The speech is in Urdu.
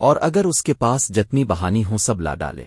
اور اگر اس کے پاس جتنی بہانی ہوں سب لا ڈالے۔